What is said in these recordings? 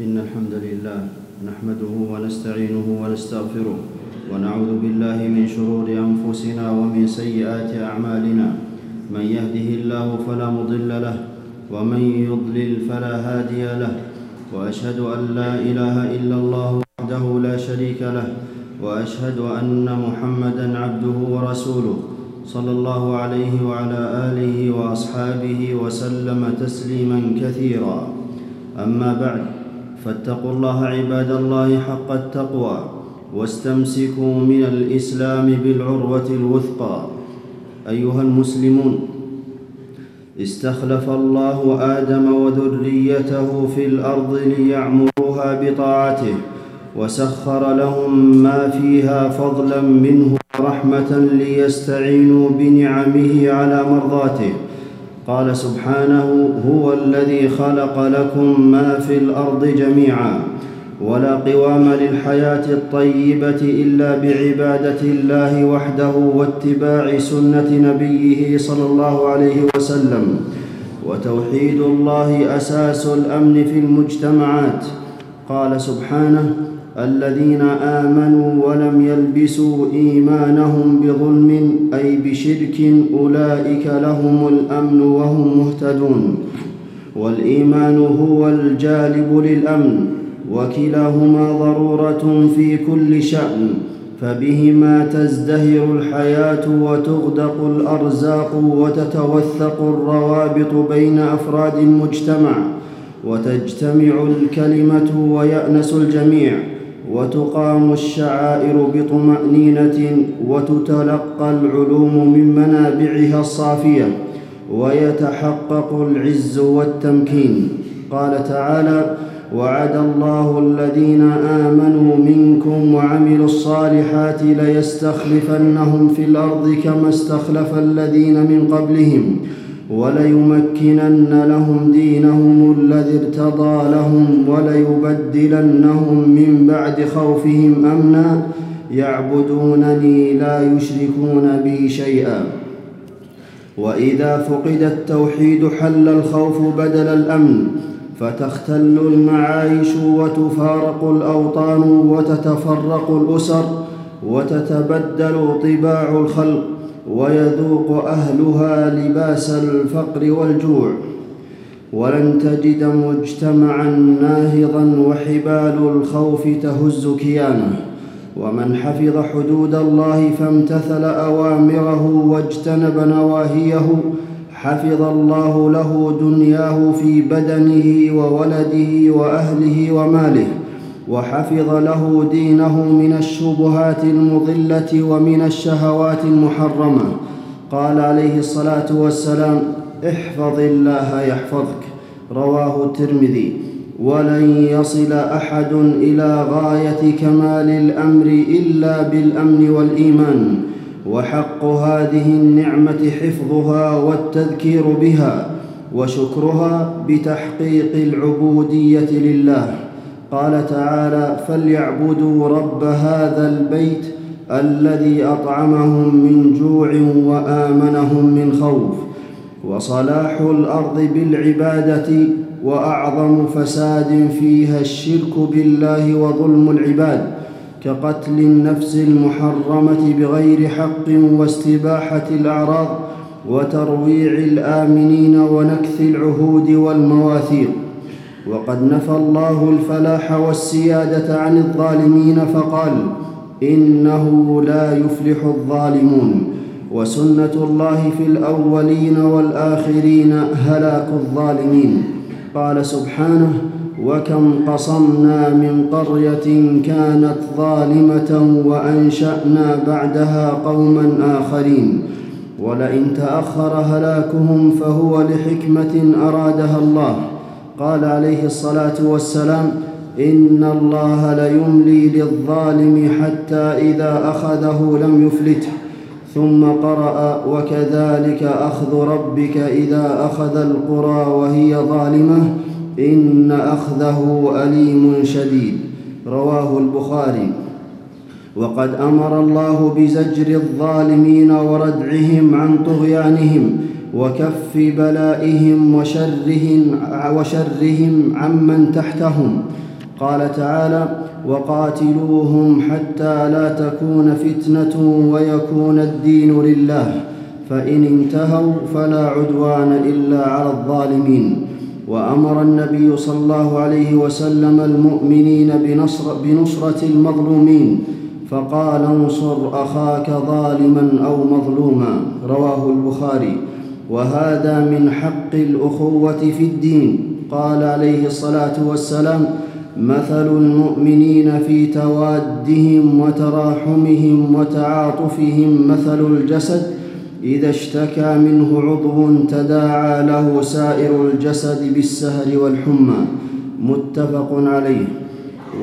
إن الحمد لله نحمده ونستعينه ونستغفره ونعوذ بالله من شرور أنفسنا ومن سيئات أعمالنا. من يهده الله فلا مضل له ومن يضلل فلا هادي له. وأشهد أن لا إله إلا الله وحده لا شريك له. وأشهد أن محمدا عبده ورسوله صلى الله عليه وعلى آله وأصحابه وسلم تسليما كثيرا. أما بعد فاتقوا الله عباد الله حق التقوى واستمسكوا من الإسلام بالعروة الوثقى. أيها المسلمون استخلف الله آدم وذريته في الأرض ليعمروها بطاعته وسخر لهم ما فيها فضلا منه ورحمة ليستعينوا بنعمه على مرضاته. قال سبحانه هو الذي خلق لكم ما في الأرض جميعا ولا قوام للحياة الطيبة إلا بعبادة الله وحده واتباع سنة نبيه صلى الله عليه وسلم وتوحيد الله أساس الأمن في المجتمعات. قال سبحانه الذين آمنوا ولم يلبسوا إيمانهم بظلم أي بشرك أولئك لهم الأمن وهم مهتدون. والإيمان هو الجالب للأمن وكلاهما ضرورة في كل شأن فبهما تزدهر الحياة وتغدق الأرزاق وتتوثق الروابط بين أفراد المجتمع وتجتمع الكلمة ويأنس الجميع. وتقام الشعائر بطمأنينة وتتلقى العلوم من منابعها الصافية ويتحقق العز والتمكين. قال تعالى وعد الله الذين آمنوا منكم وعملوا الصالحات ليستخلفنهم في الأرض كما استخلف الذين من قبلهم. وليمكنن لهم دينهم الذي ارتضى لهم وليبدلنهم من بعد خوفهم أمنا. يعبدونني لا يشركون بي شيئا. وإذا فقد التوحيد حل الخوف بدل الأمن فتختل المعايش وتفارق الأوطان وتتفرق الأسر وتتبدل طباع الخلق. ويذوق أهلها لباس الفقر والجوع. ولن تجد مجتمعا ناهضا وحبال الخوف تهز كيانه. ومن حفظ حدود الله فامتثل أوامره واجتنب نواهيه. حفظ الله له دنياه في بدنه وولده وأهله وماله. وحفظ له دينه من الشبهات المضلة ومن الشهوات المحرمة. قال عليه الصلاة والسلام احفظ الله يحفظك. رواه الترمذي ولن يصل أحد إلى غاية كمال الأمر إلا بالأمن والإيمان وحق هذه النعمة حفظها والتذكير بها وشكرها بتحقيق العبودية لله. قال تعالى فليعبدوا رب هذا البيت الذي اطعمهم من جوع وامنهم من خوف وصلاح الأرض بالعباده واعظم فساد فيها الشرك بالله وظلم العباد كقتل النفس المحرمه بغير حق واستباحه الاعراض وترويع الامنين ونكث العهود والمواثيق وقد نفى الله الفلاح والسيادة عن الظالمين فقال إنه لا يفلح الظالمون وسنة الله في الأولين والآخرين هلاك الظالمين. قال سبحانه وكم قصمنا من قرية كانت ظالمة وأنشأنا بعدها قوما آخرين. ولئن تأخر هلاكهم فهو لحكمة أرادها الله. قال عليه الصلاة والسلام إن الله ليملي للظالم حتى إذا أخذه لم يفلته ثم قرأ وكذلك أخذ ربك إذا أخذ القرى وهي ظالمة إن أخذه أليم شديد. رواه البخاري. وقد أمر الله بزجر الظالمين وردعهم عن طغيانهم وكف بلائهم وشرهم, وشرهم عمن تحتهم. قال تعالى وقاتلوهم حتى لا تكون فتنة ويكون الدين لله فإن انتهوا فلا عدوان إلا على الظالمين. وأمر النبي صلى الله عليه وسلم المؤمنين بنصر بنصرة المظلومين فقال انصر أخاك ظالما أو مظلوما رواه البخاري. وهذا من حق الأخوة في الدين. قال عليه الصلاة والسلام مثل المؤمنين في توادهم وتراحمهم وتعاطفهم مثل الجسد إذا اشتكى منه عضو تداعى له سائر الجسد بالسهر والحمى. متفق عليه.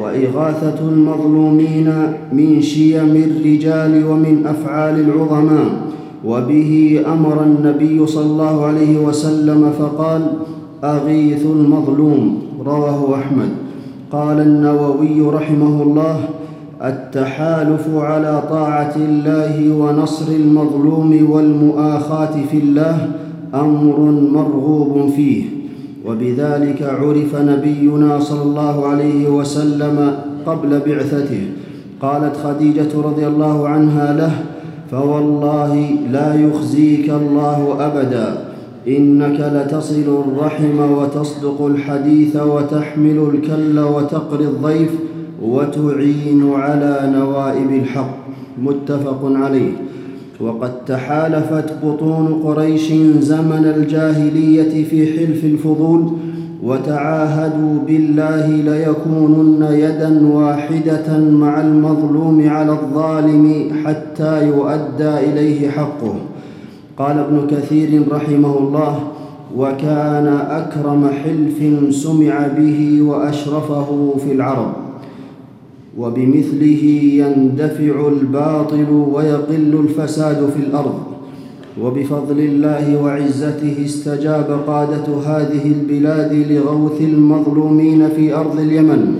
وإغاثة المظلومين من شيم الرجال ومن أفعال العظماء. وبه أمر النبي صلى الله عليه وسلم فقال أغيث المظلوم. رواه أحمد. قال النووي رحمه الله التحالف على طاعة الله ونصر المظلوم والمؤاخاة في الله أمر مرغوب فيه. وبذلك عرف نبينا صلى الله عليه وسلم قبل بعثته. قالت خديجة رضي الله عنها له فوالله لا يخزيك الله أبدا إنك لتصل الرحم وتصدق الحديث وتحمل الكل وتقري الضيف وتعين على نوائب الحق. متفق عليه. وقد تحالفت بطون قريش زمن الجاهلية في حلف الفضول وتعاهدوا بالله ليكونن يدا واحدة مع المظلوم على الظالم حتى يؤدى إليه حقه. قال ابن كثير رحمه الله وكان أكرم حلف سمع به وأشرفه في العرب وبمثله يندفع الباطل ويقل الفساد في الأرض. وبفضل الله وعزته استجاب قادة هذه البلاد لغوث المظلومين في أرض اليمن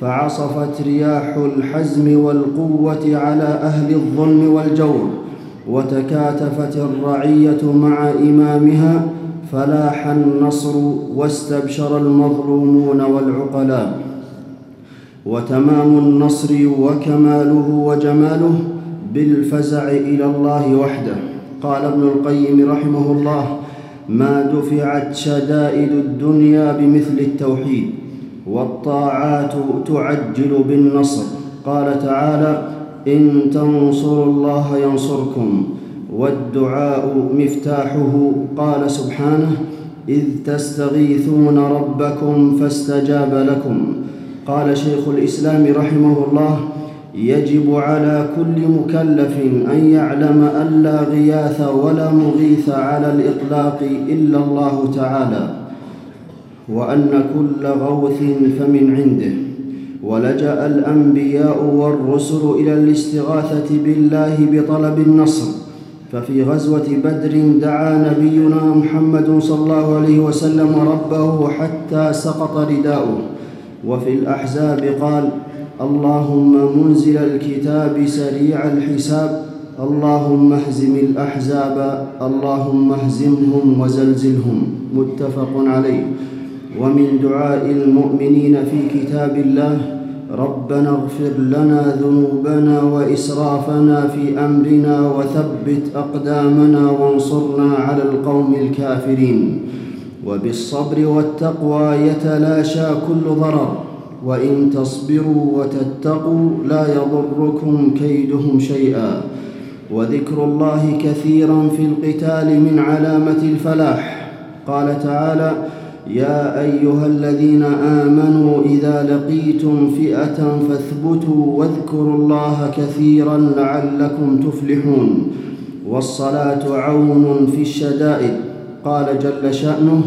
فعصفت رياح الحزم والقوة على أهل الظلم والجور وتكاتفت الرعية مع إمامها فلاح النصر واستبشر المظلومون والعقلاء. وتمام النصر وكماله وجماله بالفزع إلى الله وحده. قال ابن القيم رحمه الله ما دفعت شدائد الدنيا بمثل التوحيد والطاعات تعجل بالنصر. قال تعالى إن تنصروا الله ينصركم والدعاء مفتاحه. قال سبحانه إذ تستغيثون ربكم فاستجاب لكم. قال شيخ الإسلام رحمه الله يجب على كل مكلف أن يعلم أن لا غياث ولا مغيث على الإطلاق إلا الله تعالى وأن كل غوث فمن عنده. ولجأ الأنبياء والرسل إلى الاستغاثة بالله بطلب النصر ففي غزوة بدر دعا نبينا محمد صلى الله عليه وسلم ربه حتى سقط رداؤه. وفي الأحزاب قال اللهم منزل الكتاب سريع الحساب. اللهم اهزم الأحزاب. اللهم اهزمهم وزلزلهم. متفق عليه. ومن دعاء المؤمنين في كتاب الله ربنا اغفر لنا ذنوبنا وإسرافنا في أمرنا وثبت أقدامنا وانصرنا على القوم الكافرين. وبالصبر والتقوى يتلاشى كل ضرر وإن تصبروا وتتقوا لا يضركم كيدهم شيئا. وذكر الله كثيرا في القتال من علامة الفلاح. قال تعالى يا أيها الذين آمنوا إذا لقيتم فئة فاثبتوا واذكروا الله كثيرا لعلكم تفلحون. والصلاة عون في الشدائد. قال جل شأنه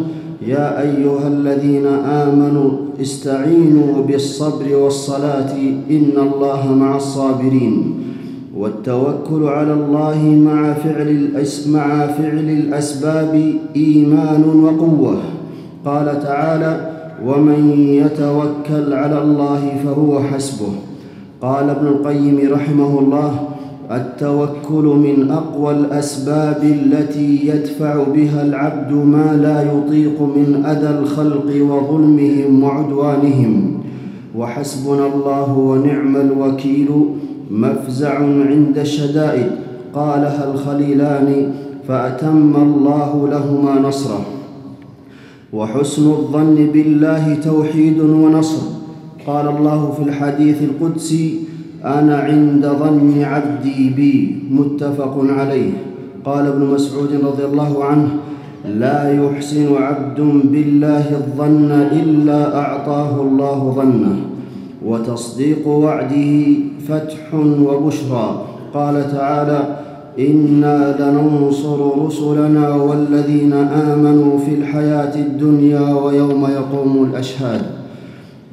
يا أيها الذين آمنوا استعينوا بالصبر والصلاة إن الله مع الصابرين. والتوكل على الله مع فعل مع فعل الأسباب إيمان وقوة. قال تعالى ومن يتوكل على الله فهو حسبه. قال ابن القيم رحمه الله التوكل من أقوى الأسباب التي يدفع بها العبد ما لا يطيق من أذى الخلق وظلمهم وعدوانهم. وحسبنا الله ونعم الوكيل. مفزع عند الشدائد. قالها الخليلان فأتم الله لهما نصره. وحسن الظن بالله توحيد ونصر. قال الله في الحديث القدسي أنا عند ظن عبدي بي متفق عليه. قال ابن مسعود رضي الله عنه لا يحسن عبد بالله الظن إلا أعطاه الله ظنه. وتصديق وعده فتح وبشرى. قال تعالى إنا لننصر رسلنا والذين آمنوا في الحياة الدنيا ويوم يقوم الأشهاد.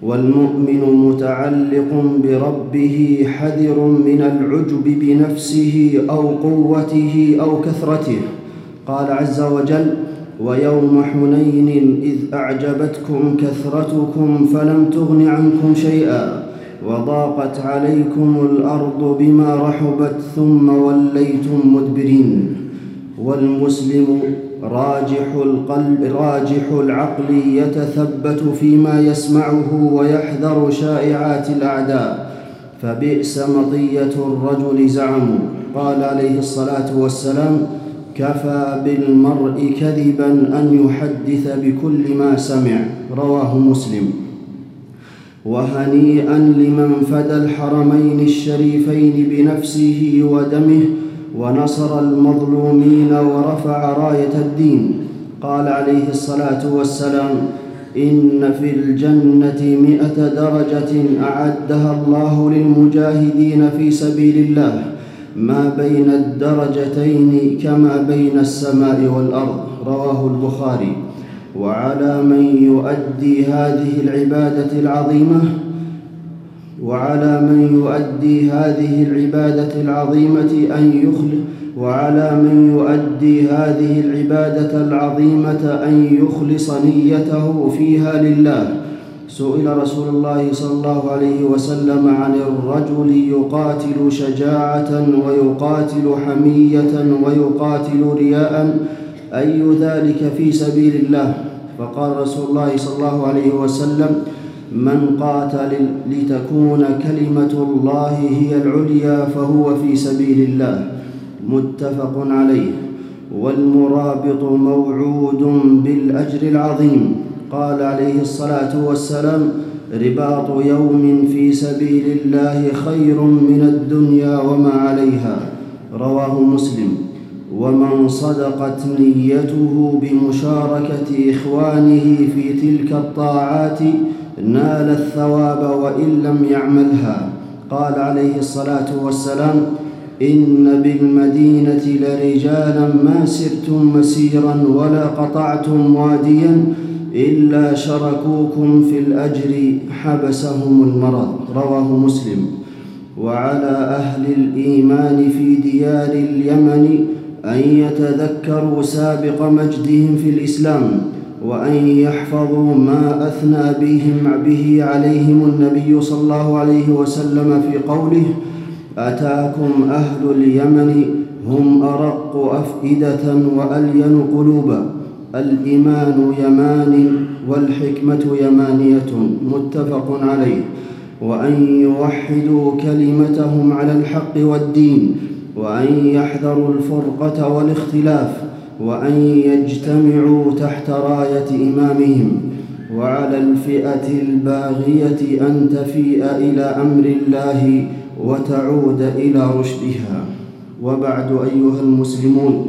والمؤمن متعلق بربه حذر من العجب بنفسه أو قوته أو كثرته. قال عز وجل ويوم حنين إذ أعجبتكم كثرتكم فلم تغن عنكم شيئا وضاقت عليكم الأرض بما رحبت ثم وليتم مدبرين. والمسلم راجح القلب راجح العقل يتثبت فيما يسمعه ويحذر شائعات الأعداء. فبئس مطية الرجل زعموا قال عليه الصلاة والسلام كفى بالمرء كذبا أن يحدث بكل ما سمع. رواه مسلم. وهنيئا لمن فدى الحرمين الشريفين بنفسه ودمه ونصر المظلومين ورفع راية الدين. قال عليه الصلاة والسلام إن في الجنة مائه درجة أعدها الله للمجاهدين في سبيل الله ما بين الدرجتين كما بين السماء والأرض. رواه البخاري. وعلى من يؤدي هذه العبادة العظيمة وعلى من يؤدي هذه العبادة العظيمة أن يخلص وعلى من يؤدي هذه العبادة العظيمة أن يخلص نيته فيها لله. سئل رسول الله صلى الله عليه وسلم عن الرجل يقاتل شجاعة ويقاتل حمية ويقاتل رياء أي ذلك في سبيل الله؟ فقال رسول الله صلى الله عليه وسلم من قاتل لتكون كلمة الله هي العليا فهو في سبيل الله متفق عليه. والمرابط موعود بالأجر العظيم. قال عليه الصلاة والسلام رباط يوم في سبيل الله خير من الدنيا وما عليها. رواه مسلم. ومن صدقت نيته بمشاركة إخوانه في تلك الطاعات نال الثواب وإن لم يعملها. قال عليه الصلاة والسلام إن بالمدينة لرجالا ما سرتم مسيرا ولا قطعتم واديا إلا شركوكم في الأجر حبسهم المرض. رواه مسلم. وعلى أهل الإيمان في ديار اليمن أن يتذكروا سابق مجدهم في الإسلام. وأن يحفظوا ما أثنى بهم به عليهم النبي صلى الله عليه وسلم في قوله أتاكم أهل اليمن هم أرق أفئدة وألين قلوبا الإيمان يمان والحكمة يمانية متفق عليه وأن يوحدوا كلمتهم على الحق والدين وأن يحذروا الفرقة والاختلاف وأن يجتمعوا تحت راية إمامهم وعلى الفئة الباغية أن تفيء إلى أمر الله وتعود إلى رشدها. وبعد أيها المسلمون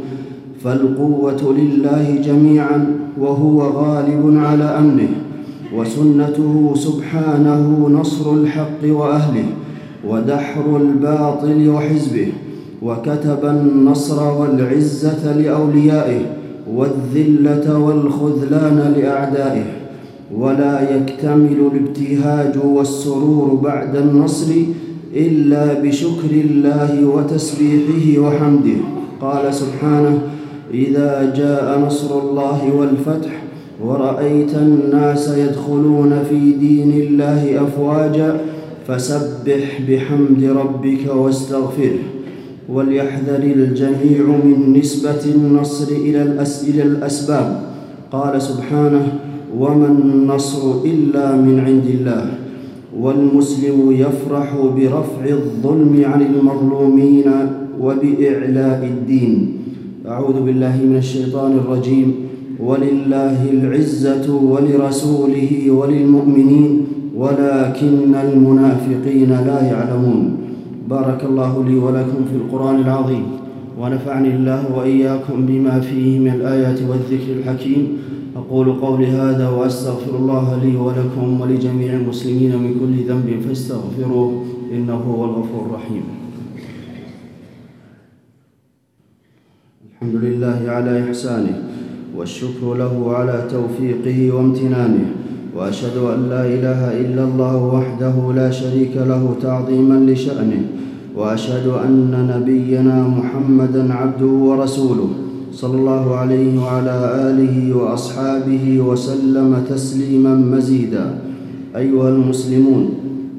فالقوة لله جميعا وهو غالب على أمره وسنته سبحانه نصر الحق وأهله ودحر الباطل وحزبه وكتب النصر والعزة لأوليائه والذلة والخذلان لأعدائه ولا يكتمل الابتهاج والسرور بعد النصر إلا بشكر الله وتسبيحه وحمده. قال سبحانه إذا جاء نصر الله والفتح ورأيت الناس يدخلون في دين الله أفواجا فسبح بحمد ربك واستغفره. وليحذر الجميع من نسبة النصر إلى, الأس إلى الأسباب. قال سبحانه وما النصر إلا من عند الله. والمسلم يفرح برفع الظلم عن المظلومين وبإعلاء الدين. أعوذ بالله من الشيطان الرجيم. ولله العزة ولرسوله وللمؤمنين ولكن المنافقين لا يعلمون. بارك الله لي ولكم في القرآن العظيم ونفعني الله وإياكم بما فيه من الآيات والذكر الحكيم. أقول قولي هذا وأستغفر الله لي ولكم ولجميع المسلمين من كل ذنب فاستغفروه إنه هو الغفور الرحيم. الحمد لله على إحسانه والشكر له على توفيقه وامتنانه. وأشهد أن لا إله إلا الله وحده لا شريك له تعظيما لشأنه وأشهد أن نبينا محمدا عبده ورسوله صلى الله عليه وعلى آله وأصحابه وسلم تسليما مزيدا. أيها المسلمون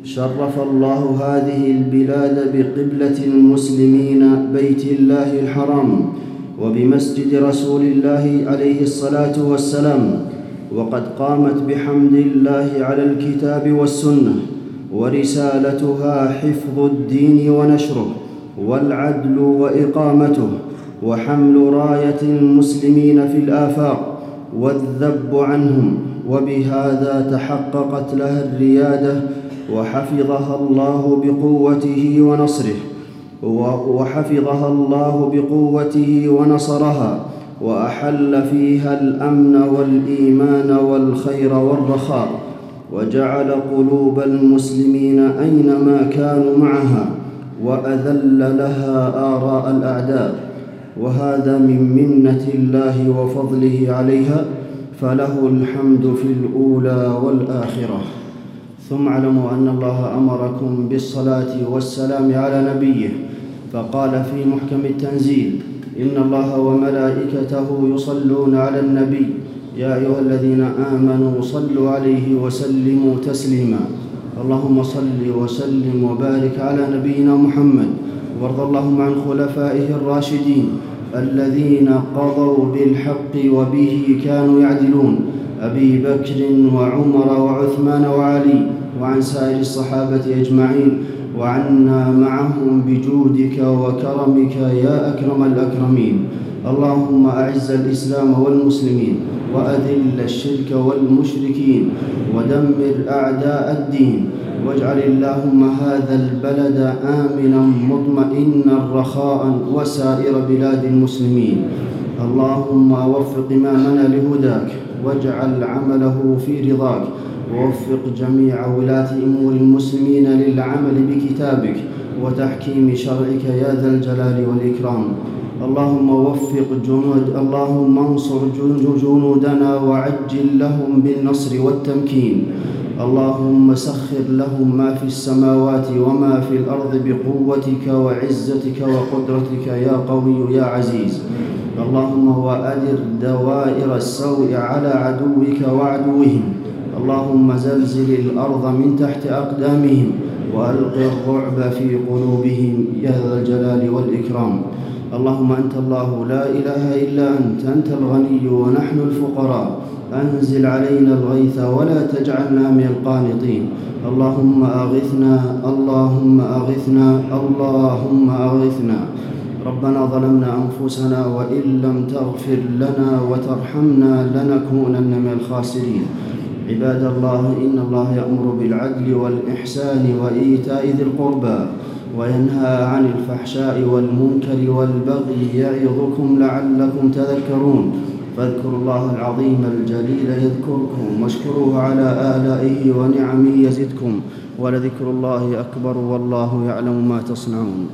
شرف الله هذه البلاد بقبلة المسلمين بيت الله الحرام وبمسجد رسول الله عليه الصلاة والسلام وقد قامت بحمد الله على الكتاب والسنة ورسالتها حفظ الدين ونشره والعدل وإقامته وحمل راية المسلمين في الآفاق والذب عنهم وبهذا تحققت لها الريادة وحفظها الله بقوته ونصره وحفظها الله بقوته ونصرها وأحل فيها الأمن والإيمان والخير والرخاء وجعل قلوب المسلمين أينما كانوا معها وأذل لها آراء الأعداء. وهذا من منة الله وفضله عليها فله الحمد في الأولى والآخرة. ثم اعلموا أن الله أمركم بالصلاة والسلام على نبيه فقال في محكم التنزيل إن الله وملائكته يصلون على النبي. يا أيها الذين آمنوا صلوا عليه وسلموا تسليما. اللهم صل وسلم وبارك على نبينا محمد. وارض اللهم عن خلفائه الراشدين الذين قضوا بالحق وبه كانوا يعدلون. أبي بكر وعمر وعثمان وعلي وعن سائر الصحابة أجمعين. وعنا معهم بجودك وكرمك يا أكرم الأكرمين. اللهم أعز الإسلام والمسلمين وأذل الشرك والمشركين ودمر أعداء الدين. واجعل اللهم هذا البلد آمنا مطمئنا رخاء وسائر بلاد المسلمين. اللهم وفق إمامنا لهداك واجعل عمله في رضاك. ووفق جميع ولاة أمور المسلمين للعمل بكتابك وتحكيم شرعك يا ذا الجلال والإكرام. اللهم وفق جنود اللهم انصر جنودنا وعجل لهم بالنصر والتمكين. اللهم سخر لهم ما في السماوات وما في الأرض بقوتك وعزتك وقدرتك يا قوي يا عزيز. اللهم وأدر دوائر السوء على عدوك وعدوهم. اللهم زلزل الأرض من تحت أقدامهم وألق الرعب في قلوبهم يا ذا الجلال والإكرام. اللهم أنت الله لا إله إلا أنت أنت الغني ونحن الفقراء. أنزل علينا الغيث ولا تجعلنا من القانطين. اللهم أغثنا اللهم أغثنا اللهم أغثنا. ربنا ظلمنا أنفسنا وإن لم تغفر لنا وترحمنا لنكونن من الخاسرين. عباد الله إن الله يأمر بالعدل والإحسان وإيتاء ذي القربى وينهى عن الفحشاء والمنكر والبغي يعظكم لعلكم تذكرون. فاذكروا الله العظيم الجليل يذكركم واشكروه على آلائه ونعمه يزدكم. ولذكر الله أكبر والله يعلم ما تصنعون.